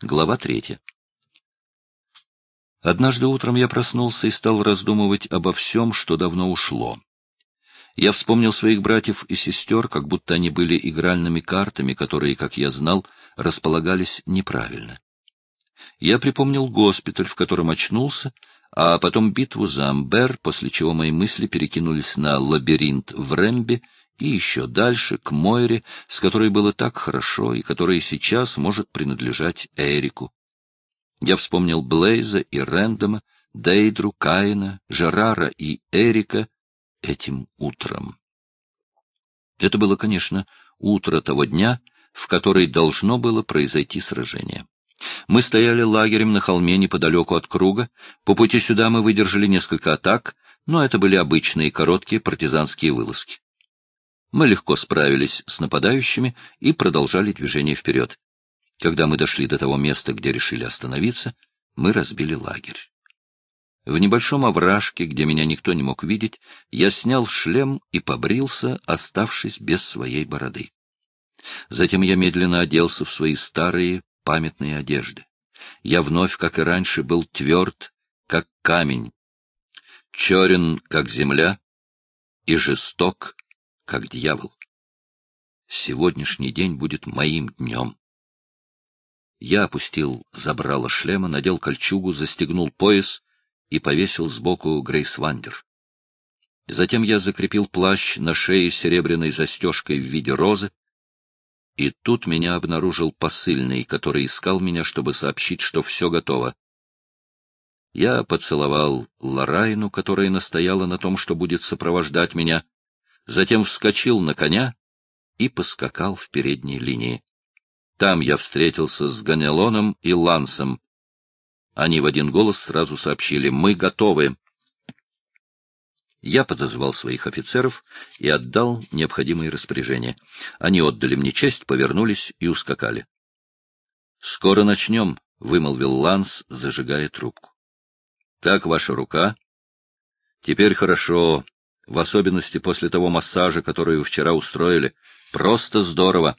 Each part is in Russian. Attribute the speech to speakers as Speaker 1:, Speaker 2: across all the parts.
Speaker 1: Глава третья. Однажды утром я проснулся и стал раздумывать обо всем, что давно ушло. Я вспомнил своих братьев и сестер, как будто они были игральными картами, которые, как я знал, располагались неправильно. Я припомнил госпиталь, в котором очнулся, а потом битву за Амбер, после чего мои мысли перекинулись на лабиринт в Рэмбе и еще дальше, к Мойре, с которой было так хорошо и которая сейчас может принадлежать Эрику. Я вспомнил Блейза и Рэндома, Дейдру, Каина, Жерара и Эрика этим утром. Это было, конечно, утро того дня, в который должно было произойти сражение. Мы стояли лагерем на холме неподалеку от круга. По пути сюда мы выдержали несколько атак, но это были обычные короткие партизанские вылазки. Мы легко справились с нападающими и продолжали движение вперед. Когда мы дошли до того места, где решили остановиться, мы разбили лагерь. В небольшом овражке, где меня никто не мог видеть, я снял шлем и побрился, оставшись без своей бороды. Затем я медленно оделся в свои старые памятные одежды. Я вновь, как и раньше, был тверд, как камень, черен, как земля, и жесток, как дьявол. Сегодняшний день будет моим днем. Я опустил забрало шлема, надел кольчугу, застегнул пояс и повесил сбоку Грейс Вандер. Затем я закрепил плащ на шее серебряной застежкой в виде розы, и тут меня обнаружил посыльный, который искал меня, чтобы сообщить, что все готово. Я поцеловал Лорайну, которая настояла на том, что будет сопровождать меня, затем вскочил на коня и поскакал в передней линии. Там я встретился с Ганелоном и Лансом. Они в один голос сразу сообщили «Мы готовы». Я подозвал своих офицеров и отдал необходимые распоряжения. Они отдали мне честь, повернулись и ускакали. — Скоро начнем, — вымолвил Ланс, зажигая трубку. — Как ваша рука? — Теперь хорошо, в особенности после того массажа, который вы вчера устроили. Просто здорово.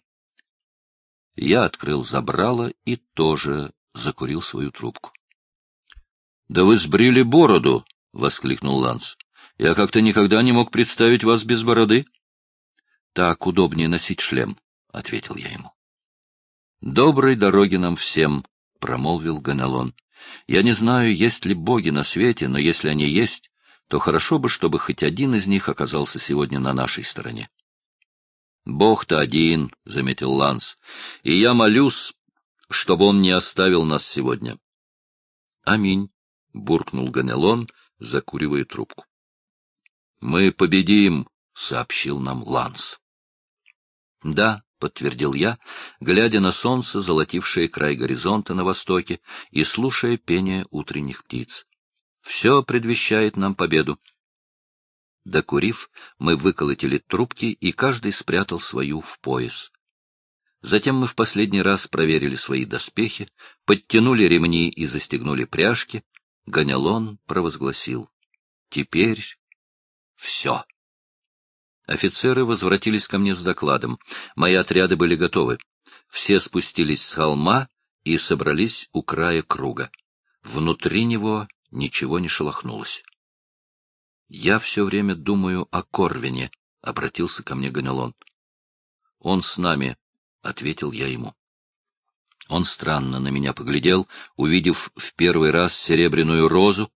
Speaker 1: Я открыл забрало и тоже закурил свою трубку. — Да вы сбрили бороду! — воскликнул Ланс. — Я как-то никогда не мог представить вас без бороды. — Так удобнее носить шлем, — ответил я ему. — Доброй дороги нам всем, — промолвил Ганалон. — Я не знаю, есть ли боги на свете, но если они есть, то хорошо бы, чтобы хоть один из них оказался сегодня на нашей стороне. — Бог-то один, — заметил Ланс, — и я молюсь, чтобы он не оставил нас сегодня. — Аминь, — буркнул Ганелон, закуривая трубку. — Мы победим, — сообщил нам Ланс. — Да, — подтвердил я, глядя на солнце, золотившее край горизонта на востоке, и слушая пение утренних птиц. Все предвещает нам победу. Докурив, мы выколотили трубки, и каждый спрятал свою в пояс. Затем мы в последний раз проверили свои доспехи, подтянули ремни и застегнули пряжки. Ганялон провозгласил. Теперь все. Офицеры возвратились ко мне с докладом. Мои отряды были готовы. Все спустились с холма и собрались у края круга. Внутри него ничего не шелохнулось. — Я все время думаю о Корвине, — обратился ко мне Ганелон. — Он с нами, — ответил я ему. Он странно на меня поглядел, увидев в первый раз серебряную розу,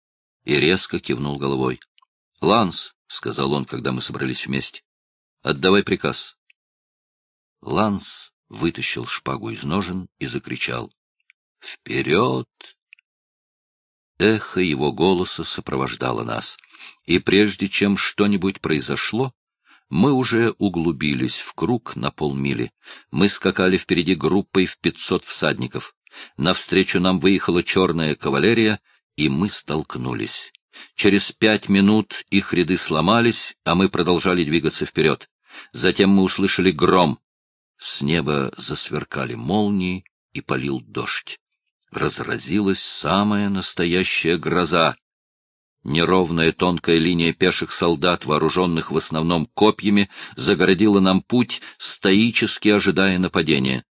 Speaker 1: и резко кивнул головой. — Ланс, — сказал он, когда мы собрались вместе, — отдавай приказ. Ланс вытащил шпагу из ножен и закричал. — Вперед! Эхо его голоса сопровождало нас, и прежде чем что-нибудь произошло, мы уже углубились в круг на полмили. Мы скакали впереди группой в пятьсот всадников. Навстречу нам выехала черная кавалерия, и мы столкнулись. Через пять минут их ряды сломались, а мы продолжали двигаться вперед. Затем мы услышали гром. С неба засверкали молнии, и полил дождь разразилась самая настоящая гроза. Неровная тонкая линия пеших солдат, вооруженных в основном копьями, загородила нам путь, стоически ожидая нападения.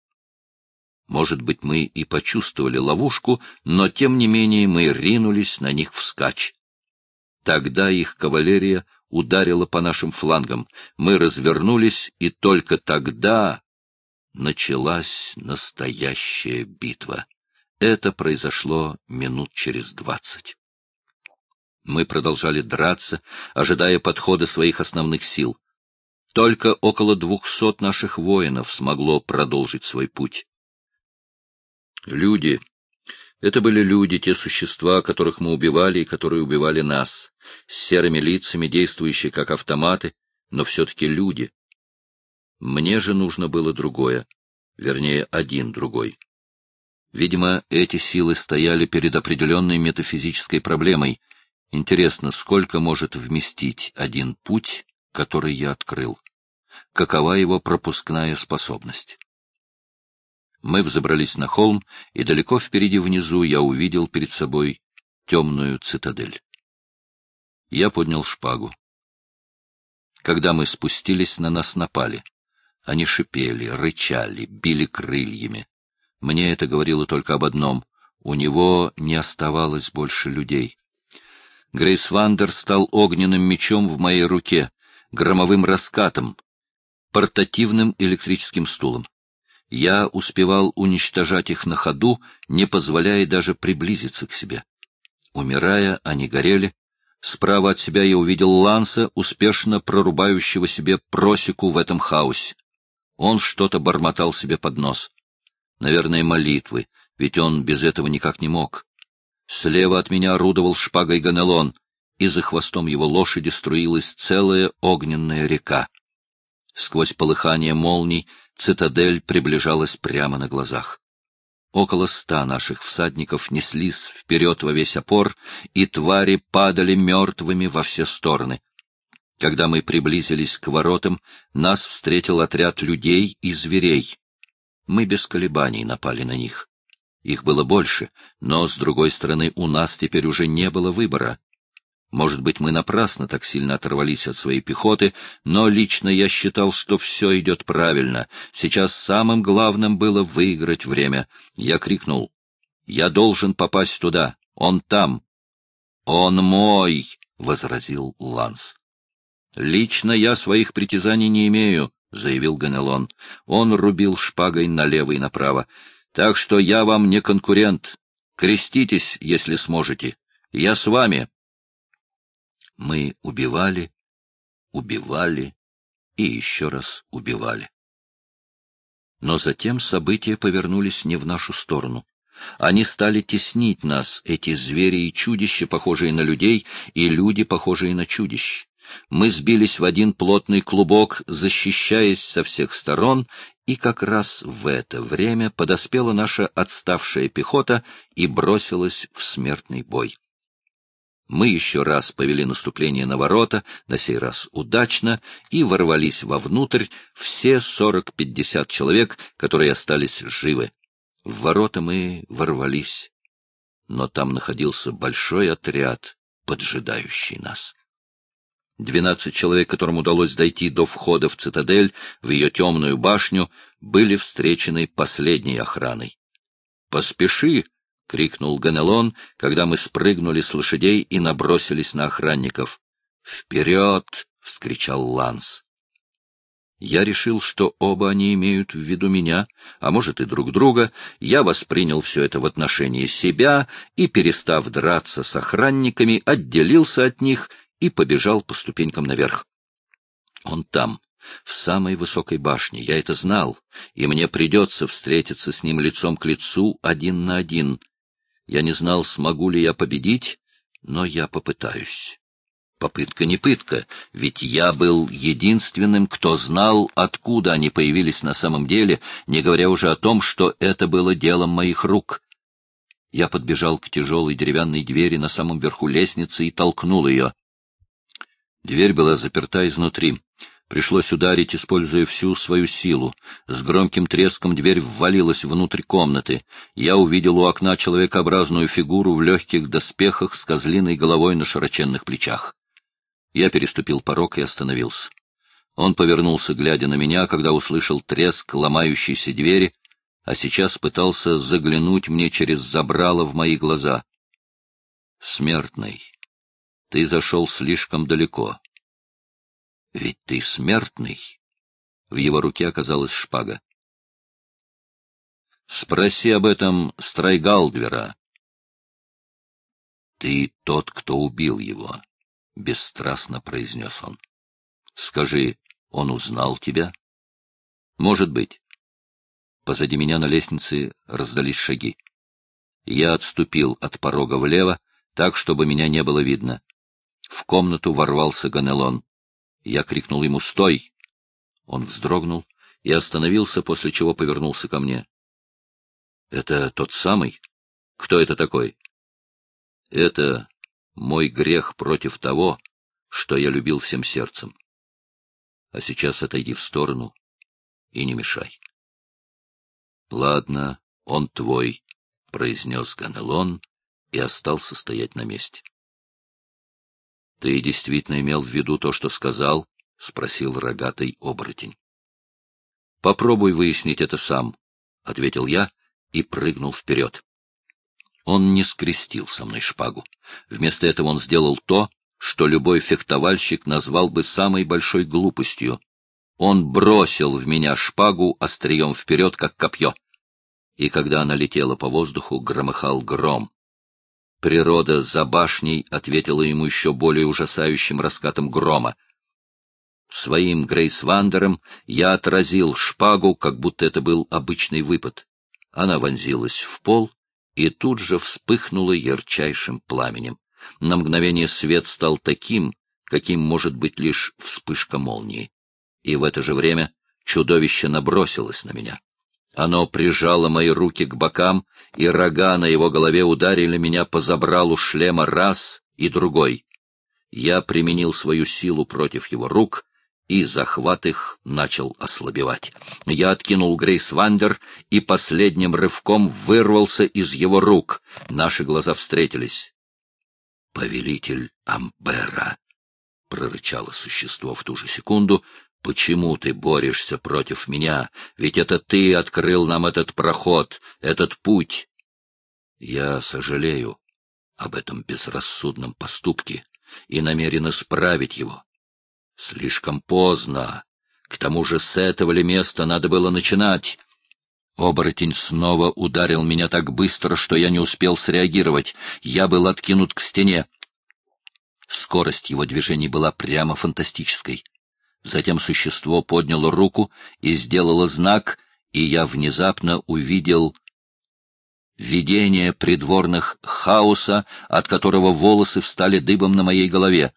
Speaker 1: Может быть, мы и почувствовали ловушку, но тем не менее мы ринулись на них вскачь. Тогда их кавалерия ударила по нашим флангам. Мы развернулись, и только тогда началась настоящая битва. Это произошло минут через двадцать. Мы продолжали драться, ожидая подхода своих основных сил. Только около двухсот наших воинов смогло продолжить свой путь. Люди. Это были люди, те существа, которых мы убивали и которые убивали нас, с серыми лицами, действующие как автоматы, но все-таки люди. Мне же нужно было другое, вернее, один другой. Видимо, эти силы стояли перед определенной метафизической проблемой. Интересно, сколько может вместить один путь, который я открыл? Какова его пропускная способность? Мы взобрались на холм, и далеко впереди внизу я увидел перед собой темную цитадель. Я поднял шпагу. Когда мы спустились, на нас напали. Они шипели, рычали, били крыльями. Мне это говорило только об одном — у него не оставалось больше людей. Грейс Вандер стал огненным мечом в моей руке, громовым раскатом, портативным электрическим стулом я успевал уничтожать их на ходу, не позволяя даже приблизиться к себе. Умирая, они горели. Справа от себя я увидел Ланса, успешно прорубающего себе просеку в этом хаосе. Он что-то бормотал себе под нос. Наверное, молитвы, ведь он без этого никак не мог. Слева от меня орудовал шпагой Ганелон, и за хвостом его лошади струилась целая огненная река. Сквозь полыхание молний цитадель приближалась прямо на глазах. Около ста наших всадников неслись вперед во весь опор, и твари падали мертвыми во все стороны. Когда мы приблизились к воротам, нас встретил отряд людей и зверей. Мы без колебаний напали на них. Их было больше, но, с другой стороны, у нас теперь уже не было выбора. Может быть, мы напрасно так сильно оторвались от своей пехоты, но лично я считал, что все идет правильно. Сейчас самым главным было выиграть время. Я крикнул. «Я должен попасть туда. Он там». «Он мой!» — возразил Ланс. «Лично я своих притязаний не имею», — заявил Ганелон. Он рубил шпагой налево и направо. «Так что я вам не конкурент. Креститесь, если сможете. Я с вами». Мы убивали, убивали и еще раз убивали. Но затем события повернулись не в нашу сторону. Они стали теснить нас, эти звери и чудища, похожие на людей, и люди, похожие на чудищ. Мы сбились в один плотный клубок, защищаясь со всех сторон, и как раз в это время подоспела наша отставшая пехота и бросилась в смертный бой. Мы еще раз повели наступление на ворота, на сей раз удачно, и ворвались вовнутрь все сорок-пятьдесят человек, которые остались живы. В ворота мы ворвались, но там находился большой отряд, поджидающий нас. Двенадцать человек, которым удалось дойти до входа в цитадель, в ее темную башню, были встречены последней охраной. — Поспеши! — крикнул Ганелон, когда мы спрыгнули с лошадей и набросились на охранников. «Вперед!» — вскричал Ланс. Я решил, что оба они имеют в виду меня, а может и друг друга. Я воспринял все это в отношении себя и, перестав драться с охранниками, отделился от них и побежал по ступенькам наверх. Он там, в самой высокой башне, я это знал, и мне придется встретиться с ним лицом к лицу, один на один — я не знал, смогу ли я победить, но я попытаюсь. Попытка не пытка, ведь я был единственным, кто знал, откуда они появились на самом деле, не говоря уже о том, что это было делом моих рук. Я подбежал к тяжелой деревянной двери на самом верху лестницы и толкнул ее. Дверь была заперта изнутри. Пришлось ударить, используя всю свою силу. С громким треском дверь ввалилась внутрь комнаты. Я увидел у окна человекообразную фигуру в легких доспехах с козлиной головой на широченных плечах. Я переступил порог и остановился. Он повернулся, глядя на меня, когда услышал треск ломающейся двери. а сейчас пытался заглянуть мне через забрало в мои глаза. Смертный, ты зашел слишком далеко. Ведь ты смертный. В его руке оказалась шпага. Спроси об этом Страйгалдвера. Ты тот, кто убил его, — бесстрастно произнес он. Скажи, он узнал тебя? Может быть. Позади меня на лестнице раздались шаги. Я отступил от порога влево, так, чтобы меня не было видно. В комнату ворвался Ганелон. Я крикнул ему «Стой!». Он вздрогнул и остановился, после чего повернулся ко мне. — Это тот самый? Кто это такой? — Это мой грех против того, что я любил всем сердцем. А сейчас отойди в сторону и не мешай. — Ладно, он твой, — произнес Ганелон и остался стоять на месте. — Ты действительно имел в виду то, что сказал? — спросил рогатый оборотень. — Попробуй выяснить это сам, — ответил я и прыгнул вперед. Он не скрестил со мной шпагу. Вместо этого он сделал то, что любой фехтовальщик назвал бы самой большой глупостью. Он бросил в меня шпагу острием вперед, как копье. И когда она летела по воздуху, громыхал гром. Природа за башней ответила ему еще более ужасающим раскатом грома. Своим Грейсвандером я отразил шпагу, как будто это был обычный выпад. Она вонзилась в пол и тут же вспыхнула ярчайшим пламенем. На мгновение свет стал таким, каким может быть лишь вспышка молнии. И в это же время чудовище набросилось на меня. Оно прижало мои руки к бокам, и рога на его голове ударили меня по забралу шлема раз и другой. Я применил свою силу против его рук, и захват их начал ослабевать. Я откинул Грейс Вандер и последним рывком вырвался из его рук. Наши глаза встретились. «Повелитель Амбера!» — прорычало существо в ту же секунду, Почему ты борешься против меня? Ведь это ты открыл нам этот проход, этот путь. Я сожалею об этом безрассудном поступке и намерен исправить его. Слишком поздно. К тому же с этого ли места надо было начинать? Оборотень снова ударил меня так быстро, что я не успел среагировать. Я был откинут к стене. Скорость его движений была прямо фантастической. Затем существо подняло руку и сделало знак, и я внезапно увидел видение придворных хаоса, от которого волосы встали дыбом на моей голове.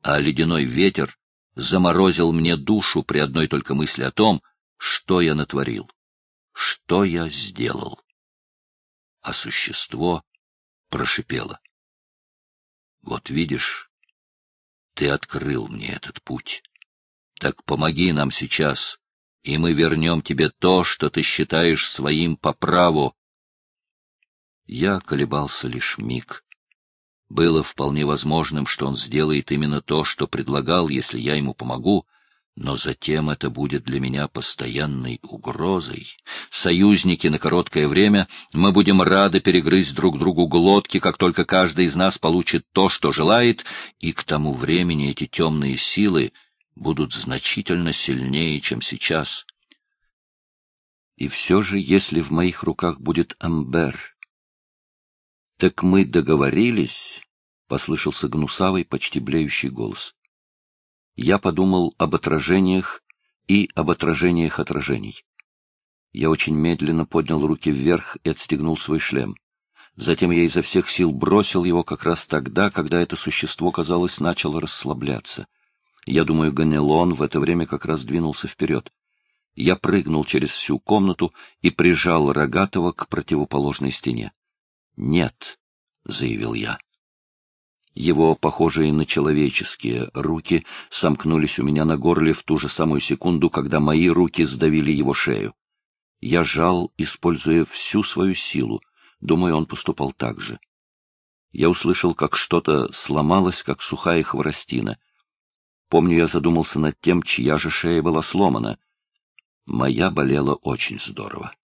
Speaker 1: А ледяной ветер заморозил мне душу при одной только мысли о том, что я натворил, что я сделал. А существо прошипело. Вот видишь, ты открыл мне этот путь. Так помоги нам сейчас, и мы вернем тебе то, что ты считаешь своим по праву. Я колебался лишь миг. Было вполне возможным, что он сделает именно то, что предлагал, если я ему помогу, но затем это будет для меня постоянной угрозой. Союзники на короткое время, мы будем рады перегрызть друг другу глотки, как только каждый из нас получит то, что желает, и к тому времени эти темные силы будут значительно сильнее, чем сейчас. И все же, если в моих руках будет Амбер... — Так мы договорились, — послышался гнусавый, почти блеющий голос. Я подумал об отражениях и об отражениях отражений. Я очень медленно поднял руки вверх и отстегнул свой шлем. Затем я изо всех сил бросил его как раз тогда, когда это существо, казалось, начало расслабляться. Я думаю, Ганелон в это время как раз двинулся вперед. Я прыгнул через всю комнату и прижал Рогатого к противоположной стене. «Нет», — заявил я. Его, похожие на человеческие, руки сомкнулись у меня на горле в ту же самую секунду, когда мои руки сдавили его шею. Я жал, используя всю свою силу. Думаю, он поступал так же. Я услышал, как что-то сломалось, как сухая хворостина — Помню, я задумался над тем, чья же шея была сломана. Моя болела очень здорово.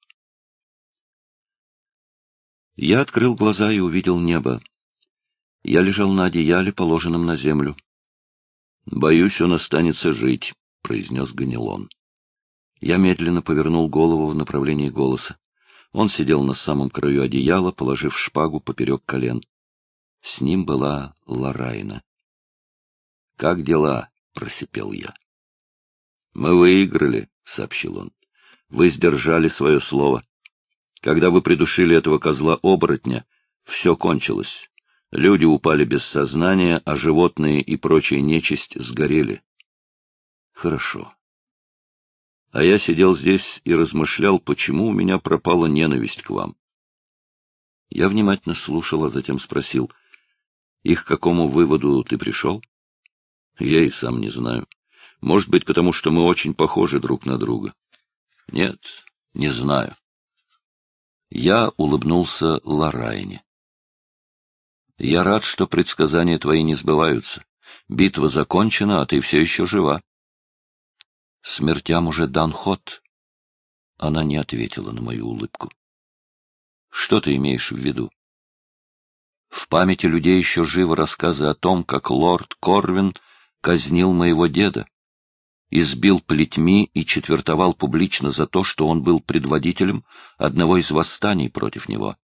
Speaker 2: Я открыл глаза и увидел небо. Я лежал на одеяле, положенном на землю. — Боюсь, он останется жить, — произнес Ганилон. Я медленно повернул голову в направлении голоса. Он сидел на самом краю одеяла, положив шпагу поперек колен. С ним была Ларайна. — Как дела? — просипел я. — Мы выиграли, — сообщил он. — Вы сдержали свое слово. Когда вы придушили этого козла-оборотня, все кончилось. Люди упали без сознания, а животные и прочая нечисть сгорели. Хорошо. А я сидел здесь и размышлял, почему у меня пропала ненависть к вам. Я внимательно слушал, а затем спросил, и к какому выводу ты пришел? Я и сам не знаю. Может быть, потому что мы очень похожи друг на друга. Нет, не знаю. Я улыбнулся Ларайне. Я рад, что предсказания твои не сбываются. Битва закончена, а ты все еще жива. Смертям уже дан ход. Она не ответила на мою улыбку. Что ты имеешь в виду? В памяти людей еще живы рассказы о том, как лорд Корвин казнил моего деда, избил плетьми и четвертовал публично за то, что он был предводителем одного из восстаний против него.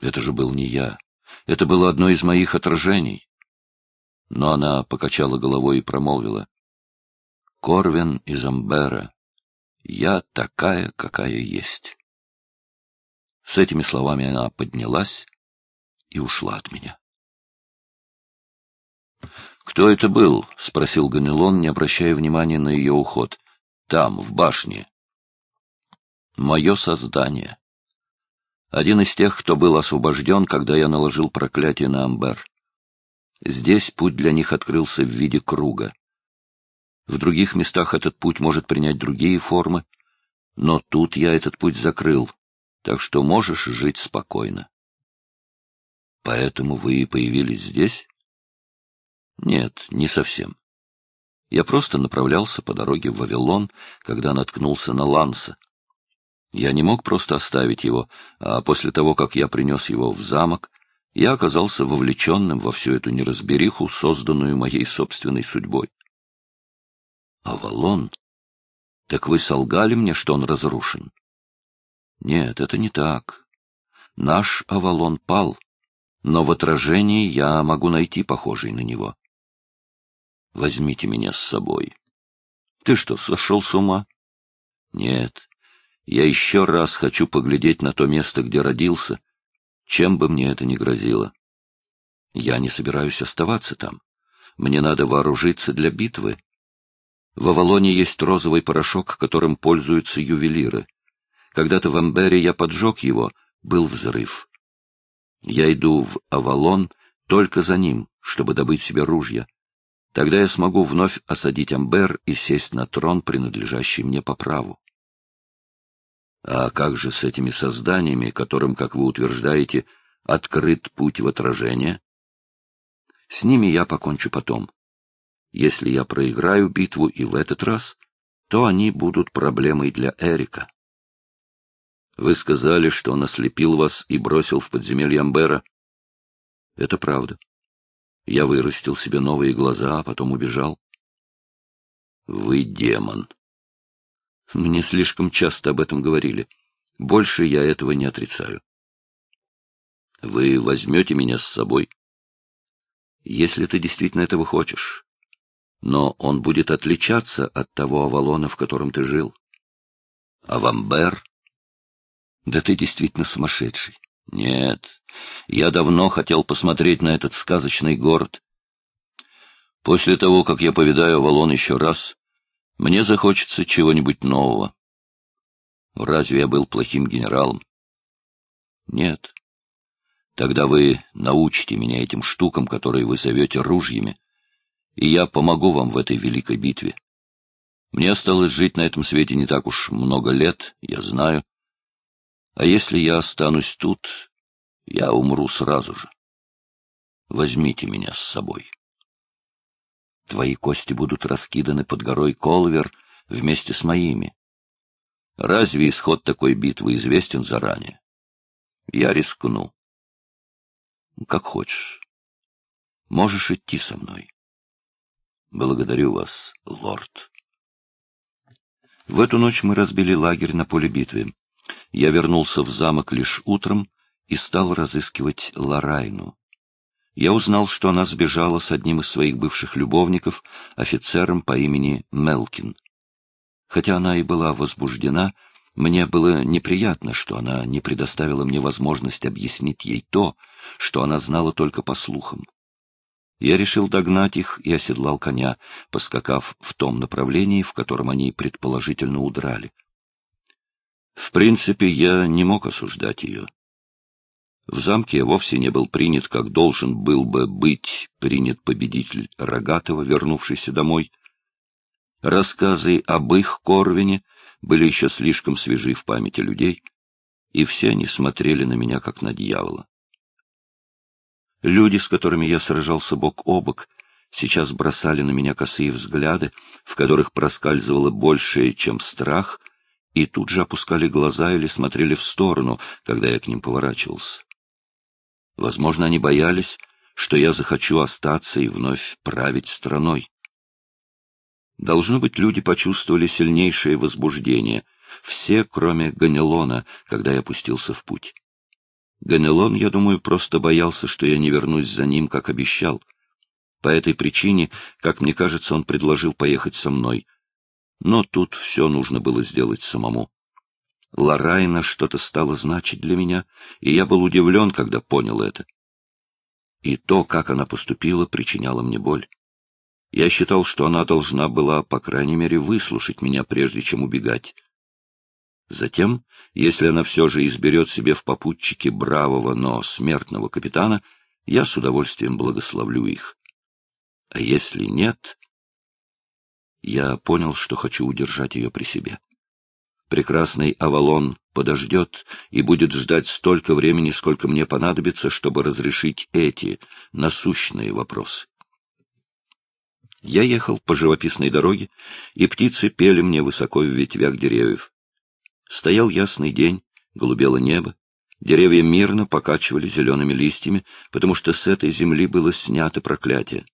Speaker 2: Это же был не я. Это было одно из моих отражений. Но она покачала головой и промолвила. Корвин из Амбера. Я такая, какая есть. С этими словами она поднялась и ушла от меня. «Кто это был?» — спросил Ганелон, не обращая внимания на ее уход. «Там, в башне». «Мое создание. Один из тех, кто был освобожден, когда я наложил проклятие на Амбер. Здесь путь для них открылся в виде круга. В других местах этот путь может принять другие формы, но тут я этот путь закрыл, так что можешь жить спокойно. Поэтому вы и появились здесь? Нет, не совсем. Я просто направлялся по дороге в Вавилон, когда наткнулся на Ланса. Я не мог просто оставить его, а после того, как я принес его в замок, я оказался вовлеченным во всю эту неразбериху, созданную моей собственной судьбой. Авалон? Так вы солгали мне, что он разрушен? Нет, это не так. Наш Авалон пал, но в отражении я могу найти похожий на него. Возьмите меня с собой. Ты что, сошел с ума? Нет, я еще раз хочу поглядеть на то место, где родился, чем бы мне это ни грозило. Я не собираюсь оставаться там. Мне надо вооружиться для битвы. В Авалоне есть розовый порошок, которым пользуются ювелиры. Когда-то в Амбере я поджег его, был взрыв. Я иду в Авалон только за ним, чтобы добыть себе ружья. Тогда я смогу вновь осадить Амбер и сесть на трон, принадлежащий мне по праву. А как же с этими созданиями, которым, как вы утверждаете, открыт путь в отражение? С ними я покончу потом. Если я проиграю битву и в этот раз, то они будут проблемой для Эрика. Вы сказали, что он ослепил вас и бросил в подземелье Амбера. Это правда. Я вырастил себе новые глаза, а потом убежал. Вы демон. Мне слишком часто об этом говорили. Больше я этого не отрицаю. Вы возьмете меня с собой? Если ты действительно этого хочешь но он будет отличаться от того Авалона, в котором ты жил. А Вамбер? Да ты действительно сумасшедший. Нет, я давно хотел посмотреть на этот сказочный город. После того, как я повидаю Авалон еще раз, мне захочется чего-нибудь нового. Разве я был плохим генералом? Нет. Тогда вы научите меня этим штукам, которые вы зовете ружьями, и я помогу вам в этой великой битве. Мне осталось жить на этом свете не так уж много лет, я знаю. А если я останусь тут, я умру сразу же. Возьмите меня с собой. Твои кости будут раскиданы под горой Колвер вместе с моими. Разве исход такой битвы известен заранее? я рискну. Как хочешь. Можешь идти со мной. Благодарю вас, лорд. В эту ночь мы разбили лагерь на поле битвы. Я вернулся в замок лишь утром и стал разыскивать Ларайну. Я узнал, что она сбежала с одним из своих бывших любовников, офицером по имени Мелкин. Хотя она и была возбуждена, мне было неприятно, что она не предоставила мне возможность объяснить ей то, что она знала только по слухам. Я решил догнать их и оседлал коня, поскакав в том направлении, в котором они предположительно удрали. В принципе, я не мог осуждать ее. В замке я вовсе не был принят, как должен был бы быть принят победитель Рогатого, вернувшийся домой. Рассказы об их Корвине были еще слишком свежи в памяти людей, и все они смотрели на меня, как на дьявола. Люди, с которыми я сражался бок о бок, сейчас бросали на меня косые взгляды, в которых проскальзывало большее, чем страх, и тут же опускали глаза или смотрели в сторону, когда я к ним поворачивался. Возможно, они боялись, что я захочу остаться и вновь править страной. Должно быть, люди почувствовали сильнейшее возбуждение, все, кроме Ганелона, когда я пустился в путь. Ганелон, я думаю, просто боялся, что я не вернусь за ним, как обещал. По этой причине, как мне кажется, он предложил поехать со мной. Но тут все нужно было сделать самому. Ларайна что-то стало значить для меня, и я был удивлен, когда понял это. И то, как она поступила, причиняло мне боль. Я считал, что она должна была, по крайней мере, выслушать меня, прежде чем убегать. Затем, если она все же изберет себе в попутчике бравого, но смертного капитана, я с удовольствием благословлю их. А если нет, я понял, что хочу удержать ее при себе. Прекрасный Авалон подождет и будет ждать столько времени, сколько мне понадобится, чтобы разрешить эти насущные вопросы. Я ехал по живописной дороге, и птицы пели мне высоко в ветвях деревьев. Стоял ясный день, голубело небо, деревья мирно покачивали зелеными листьями, потому что с этой земли было снято проклятие.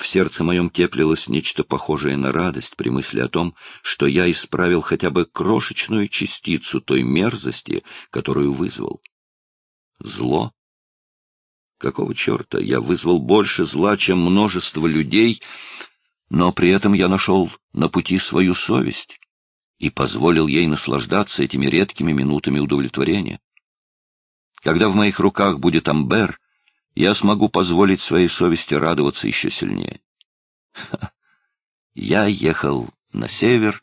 Speaker 2: В сердце моем теплилось нечто похожее на радость при мысли о том, что я исправил хотя бы крошечную частицу той мерзости, которую вызвал. Зло? Какого черта? Я вызвал больше зла, чем множество людей, но при этом я нашел на пути свою совесть и позволил ей наслаждаться этими редкими минутами удовлетворения. Когда в моих руках будет Амбер, я смогу позволить своей совести радоваться еще сильнее. Я ехал на север,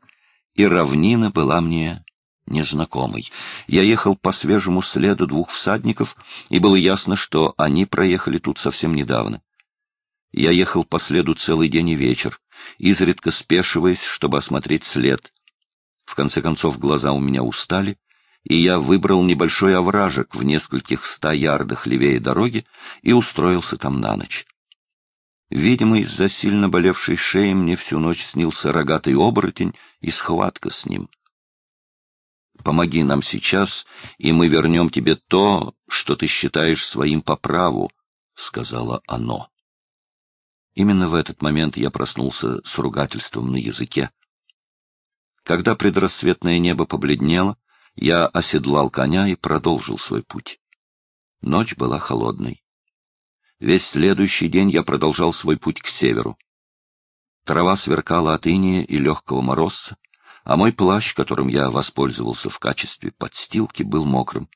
Speaker 2: и равнина была мне незнакомой. Я ехал по свежему следу двух всадников, и было ясно, что они проехали тут совсем недавно. Я ехал по следу целый день и вечер, изредка спешиваясь, чтобы осмотреть след. В конце концов, глаза у меня устали, и я выбрал небольшой овражек в нескольких ста ярдах левее дороги и устроился там на ночь. Видимо, из-за сильно болевшей шеи мне всю ночь снился рогатый оборотень и схватка с ним. Помоги нам сейчас, и мы вернем тебе то, что ты считаешь своим по праву, — сказала оно. Именно в этот момент я проснулся с ругательством на языке. Когда предрассветное небо побледнело, я оседлал коня и продолжил свой путь. Ночь была холодной. Весь следующий день я продолжал свой путь к северу. Трава сверкала от иния и легкого морозца, а мой плащ, которым я воспользовался в качестве подстилки, был мокрым.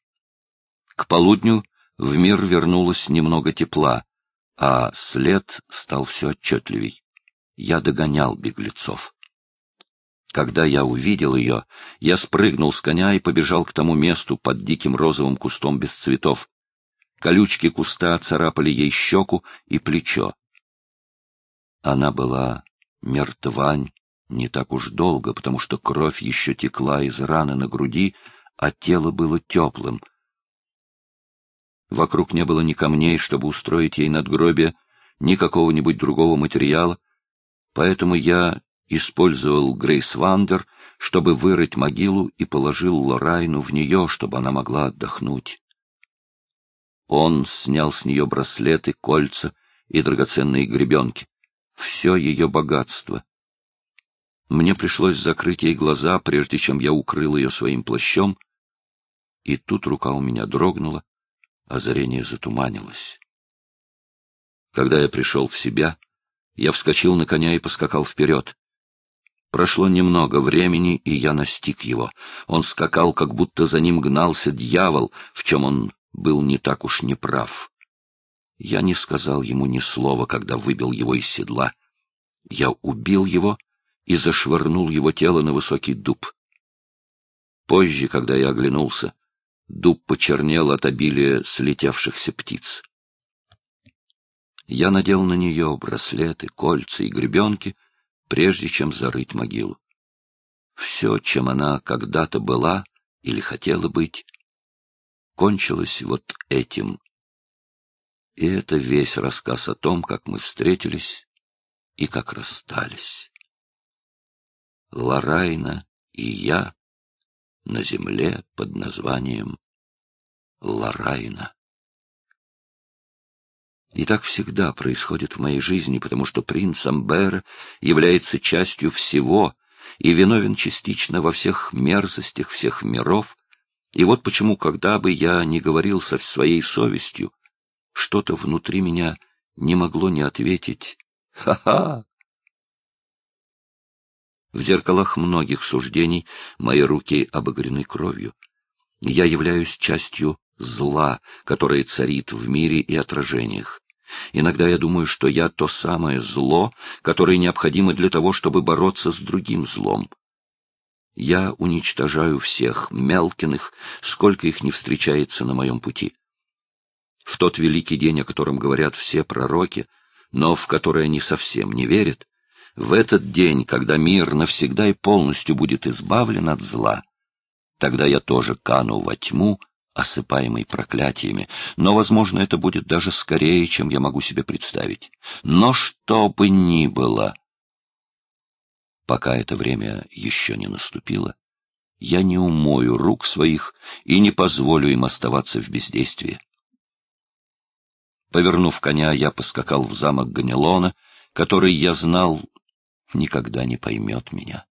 Speaker 2: К полудню в мир вернулось немного тепла, а след стал все отчетливей. Я догонял беглецов. Когда я увидел ее, я спрыгнул с коня и побежал к тому месту под диким розовым кустом без цветов. Колючки куста царапали ей щеку и плечо. Она была мертвань не так уж долго, потому что кровь еще текла из раны на груди, а тело было теплым. Вокруг не было ни камней, чтобы устроить ей надгробие, ни какого-нибудь другого материала, поэтому я использовал Грейс Вандер, чтобы вырыть могилу, и положил Лорайну в нее, чтобы она могла отдохнуть. Он снял с нее браслеты, кольца и драгоценные гребенки. Все ее богатство. Мне пришлось закрыть ей глаза, прежде чем я укрыл ее своим плащом, и тут рука у меня дрогнула, а зрение затуманилось. Когда я пришел в себя, я вскочил на коня и поскакал вперед. Прошло немного времени, и я настиг его. Он скакал, как будто за ним гнался дьявол, в чем он был не так уж неправ. Я не сказал ему ни слова, когда выбил его из седла. Я убил его и зашвырнул его тело на высокий дуб. Позже, когда я оглянулся, дуб почернел от обилия слетевшихся птиц. Я надел на нее браслеты, кольца и гребенки, прежде чем зарыть могилу. Все, чем она когда-то была или хотела быть, кончилось вот этим. И это весь рассказ о том, как мы встретились и как расстались. Лорайна и я на земле под названием Лорайна. И так всегда происходит в моей жизни, потому что принц Амбер является частью всего и виновен частично во всех мерзостях всех миров. И вот почему, когда бы я не говорил со своей совестью, что-то внутри меня не могло не ответить «Ха-ха!». В зеркалах многих суждений мои руки обогрены кровью. Я являюсь частью зла, которое царит в мире и отражениях. Иногда я думаю, что я то самое зло, которое необходимо для того, чтобы бороться с другим злом. Я уничтожаю всех Мелкиных, сколько их не встречается на моем пути. В тот великий день, о котором говорят все пророки, но в который они совсем не верят, в этот день, когда мир навсегда и полностью будет избавлен от зла, тогда я тоже кану во тьму, осыпаемый проклятиями, но, возможно, это будет даже скорее, чем я могу себе представить. Но что бы ни было, пока это время еще не наступило, я не умою рук своих и не позволю им оставаться в бездействии. Повернув коня, я поскакал в замок Ганелона, который, я знал, никогда не поймет меня.